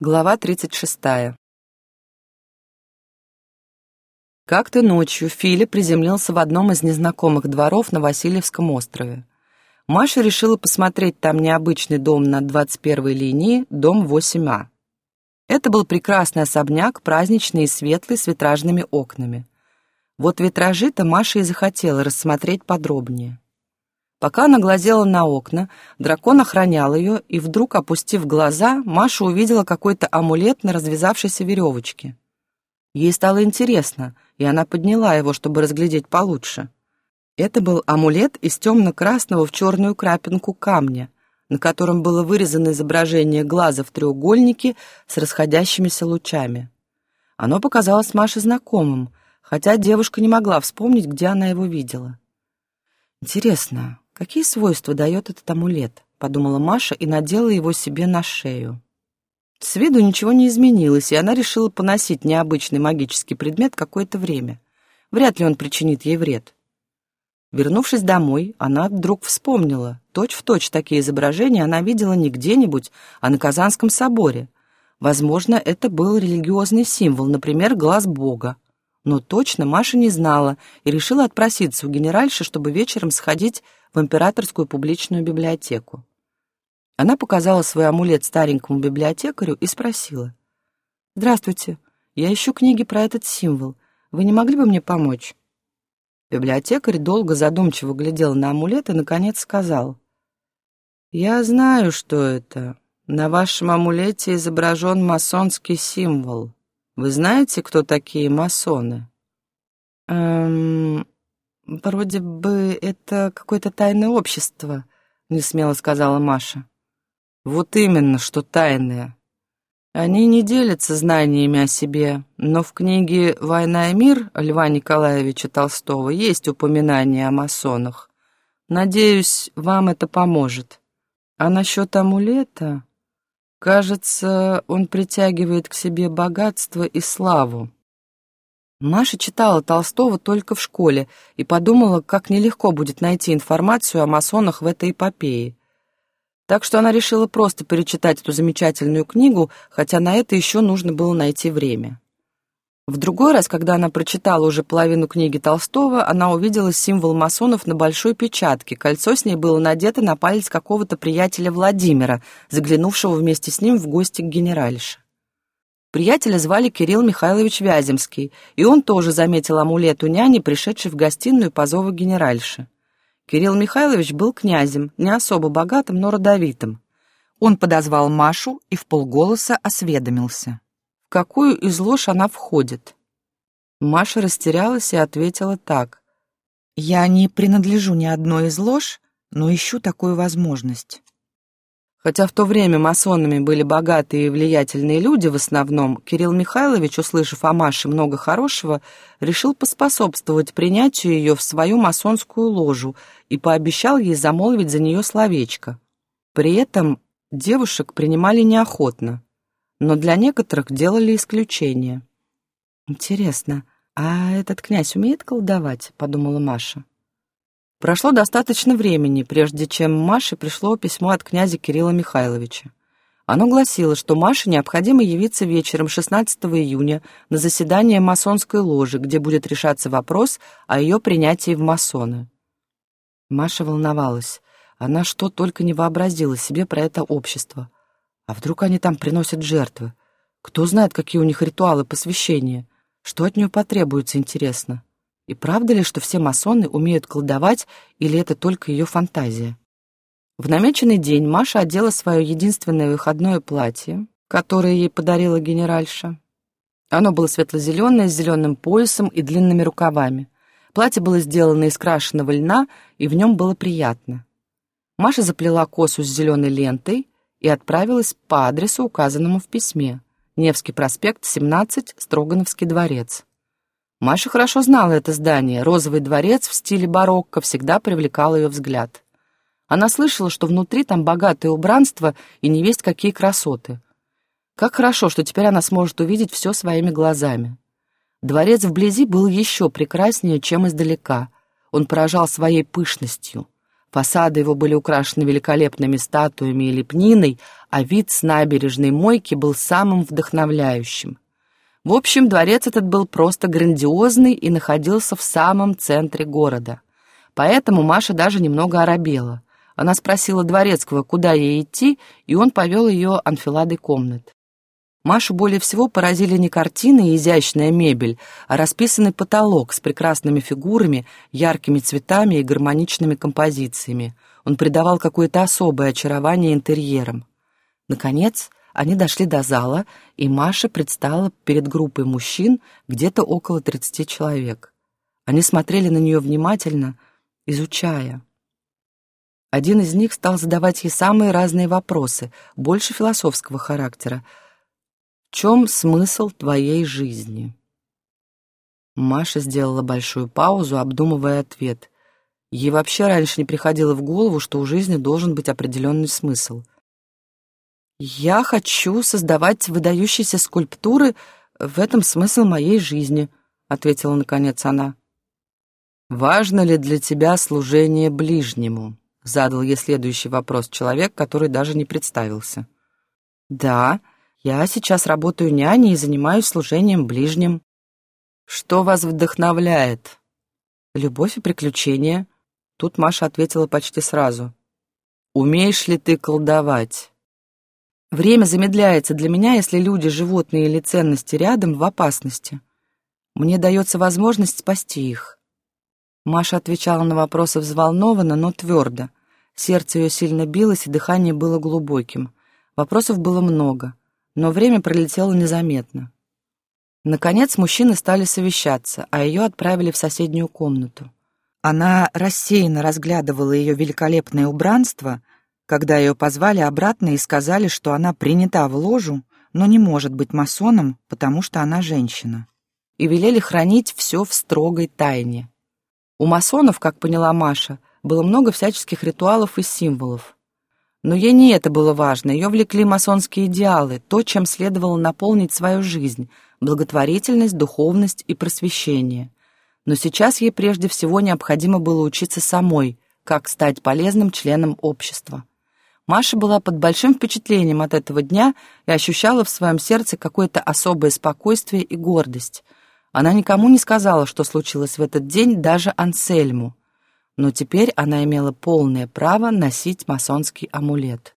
Глава 36. Как-то ночью Филя приземлился в одном из незнакомых дворов на Васильевском острове. Маша решила посмотреть там необычный дом на 21-й линии, дом 8А. Это был прекрасный особняк, праздничный и светлый, с витражными окнами. Вот витражи-то Маша и захотела рассмотреть подробнее. Пока она глазела на окна, дракон охранял ее, и вдруг, опустив глаза, Маша увидела какой-то амулет на развязавшейся веревочке. Ей стало интересно, и она подняла его, чтобы разглядеть получше. Это был амулет из темно-красного в черную крапинку камня, на котором было вырезано изображение глаза в треугольнике с расходящимися лучами. Оно показалось Маше знакомым, хотя девушка не могла вспомнить, где она его видела. Интересно, Какие свойства дает этот амулет? Подумала Маша и надела его себе на шею. С виду ничего не изменилось, и она решила поносить необычный магический предмет какое-то время. Вряд ли он причинит ей вред. Вернувшись домой, она вдруг вспомнила. Точь-в-точь точь такие изображения она видела не где-нибудь, а на Казанском соборе. Возможно, это был религиозный символ, например, глаз Бога. Но точно Маша не знала и решила отпроситься у генеральши, чтобы вечером сходить в императорскую публичную библиотеку. Она показала свой амулет старенькому библиотекарю и спросила. «Здравствуйте, я ищу книги про этот символ. Вы не могли бы мне помочь?» Библиотекарь долго задумчиво глядел на амулет и, наконец, сказал. «Я знаю, что это. На вашем амулете изображен масонский символ. Вы знаете, кто такие масоны?» «Эм, «Вроде бы это какое-то тайное общество», — несмело сказала Маша. «Вот именно, что тайное. Они не делятся знаниями о себе, но в книге «Война и мир» Льва Николаевича Толстого есть упоминание о масонах. Надеюсь, вам это поможет. А насчет амулета, кажется, он притягивает к себе богатство и славу. Маша читала Толстого только в школе и подумала, как нелегко будет найти информацию о масонах в этой эпопее. Так что она решила просто перечитать эту замечательную книгу, хотя на это еще нужно было найти время. В другой раз, когда она прочитала уже половину книги Толстого, она увидела символ масонов на большой печатке. Кольцо с ней было надето на палец какого-то приятеля Владимира, заглянувшего вместе с ним в гости к генеральше. Приятеля звали Кирилл Михайлович Вяземский, и он тоже заметил амулет у няни, пришедшей в гостиную по зову генеральши. Кирилл Михайлович был князем, не особо богатым, но родовитым. Он подозвал Машу и в полголоса осведомился. Какую из ложь она входит? Маша растерялась и ответила так. «Я не принадлежу ни одной из ложь, но ищу такую возможность». Хотя в то время масонами были богатые и влиятельные люди в основном, Кирилл Михайлович, услышав о Маше много хорошего, решил поспособствовать принятию ее в свою масонскую ложу и пообещал ей замолвить за нее словечко. При этом девушек принимали неохотно, но для некоторых делали исключение. «Интересно, а этот князь умеет колдовать?» — подумала Маша. Прошло достаточно времени, прежде чем Маше пришло письмо от князя Кирилла Михайловича. Оно гласило, что Маше необходимо явиться вечером 16 июня на заседание масонской ложи, где будет решаться вопрос о ее принятии в масоны. Маша волновалась. Она что только не вообразила себе про это общество. А вдруг они там приносят жертвы? Кто знает, какие у них ритуалы посвящения? Что от нее потребуется, интересно? И правда ли, что все масоны умеют колдовать, или это только ее фантазия? В намеченный день Маша одела свое единственное выходное платье, которое ей подарила генеральша. Оно было светло-зеленое, с зеленым поясом и длинными рукавами. Платье было сделано из крашеного льна, и в нем было приятно. Маша заплела косу с зеленой лентой и отправилась по адресу, указанному в письме. Невский проспект, 17, Строгановский дворец. Маша хорошо знала это здание. Розовый дворец в стиле барокко всегда привлекал ее взгляд. Она слышала, что внутри там богатое убранство и не весть какие красоты. Как хорошо, что теперь она сможет увидеть все своими глазами. Дворец вблизи был еще прекраснее, чем издалека. Он поражал своей пышностью. Фасады его были украшены великолепными статуями и лепниной, а вид с набережной мойки был самым вдохновляющим. В общем, дворец этот был просто грандиозный и находился в самом центре города. Поэтому Маша даже немного оробела. Она спросила дворецкого, куда ей идти, и он повел ее анфиладой комнат. Машу более всего поразили не картины и изящная мебель, а расписанный потолок с прекрасными фигурами, яркими цветами и гармоничными композициями. Он придавал какое-то особое очарование интерьерам. Наконец, они дошли до зала, и Маша предстала перед группой мужчин, где-то около 30 человек. Они смотрели на нее внимательно, изучая. Один из них стал задавать ей самые разные вопросы, больше философского характера, чем смысл твоей жизни? Маша сделала большую паузу, обдумывая ответ. Ей вообще раньше не приходило в голову, что у жизни должен быть определенный смысл. «Я хочу создавать выдающиеся скульптуры, в этом смысл моей жизни», — ответила наконец она. «Важно ли для тебя служение ближнему?» — задал ей следующий вопрос человек, который даже не представился. «Да», я сейчас работаю няней и занимаюсь служением ближним. Что вас вдохновляет? Любовь и приключения. Тут Маша ответила почти сразу. Умеешь ли ты колдовать? Время замедляется для меня, если люди, животные или ценности рядом в опасности. Мне дается возможность спасти их. Маша отвечала на вопросы взволнованно, но твердо. Сердце ее сильно билось, и дыхание было глубоким. Вопросов было много но время пролетело незаметно. Наконец мужчины стали совещаться, а ее отправили в соседнюю комнату. Она рассеянно разглядывала ее великолепное убранство, когда ее позвали обратно и сказали, что она принята в ложу, но не может быть масоном, потому что она женщина. И велели хранить все в строгой тайне. У масонов, как поняла Маша, было много всяческих ритуалов и символов. Но ей не это было важно, ее влекли масонские идеалы, то, чем следовало наполнить свою жизнь, благотворительность, духовность и просвещение. Но сейчас ей прежде всего необходимо было учиться самой, как стать полезным членом общества. Маша была под большим впечатлением от этого дня и ощущала в своем сердце какое-то особое спокойствие и гордость. Она никому не сказала, что случилось в этот день, даже Ансельму но теперь она имела полное право носить масонский амулет.